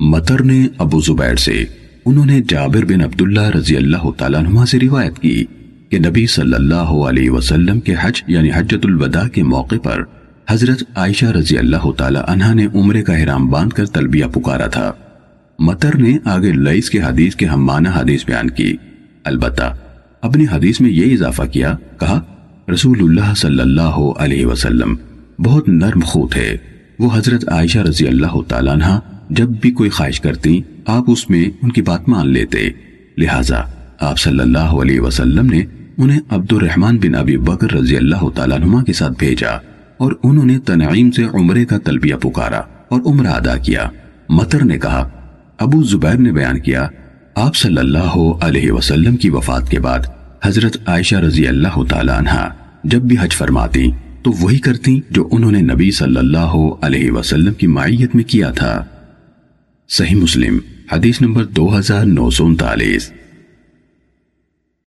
مطر نے ابو زبیر سے، انہوں نے جابر بن عبداللہ رضی اللہ تعالیٰ عنہ سے روایت کی کہ نبی صلی اللہ علیہ وسلم کے حج یعنی حجت الوداع کے موقع پر حضرت عائشہ رضی اللہ تعالیٰ عنہ نے عمرے کا حرام باندھ کر تلبیہ پکارا تھا۔ مطر نے آگے لئیس کے حدیث کے ہمانہ حدیث بیان کی۔ البتہ اپنی حدیث میں یہ اضافہ کیا، کہا، رسول اللہ صلی اللہ علیہ وسلم بہت نرم خو تھے وہ حضرت عائشہ رضی اللہ تعالیٰ عنہ جب بھی کوئی خواہش کرتی، آپ اس میں ان کی بات مان لیتے۔ لہٰذا آپ صلی اللہ علیہ وسلم نے انہیں عبد الرحمن بن ابی بکر رضی اللہ تعالیٰ عنہ کے ساتھ بھیجا اور انہوں نے تنعیم سے عمرے کا تلبیہ پکارا اور عمرہ ادا کیا۔ مطر نے کہا، ابو زبیر نے بیان کیا، آپ صلی اللہ علیہ وسلم کی وفات کے بعد حضرت عائشہ رضی اللہ تعالیٰ عنہ جب بھی حج فرماتی، تو وہی کرتی جو انہوں نے نبی صلی اللہ علیہ وسلم کی معیت میں کیا تھا۔ صحیح مسلم حدیث نمبر دو ہزار نو سو انتالیس۔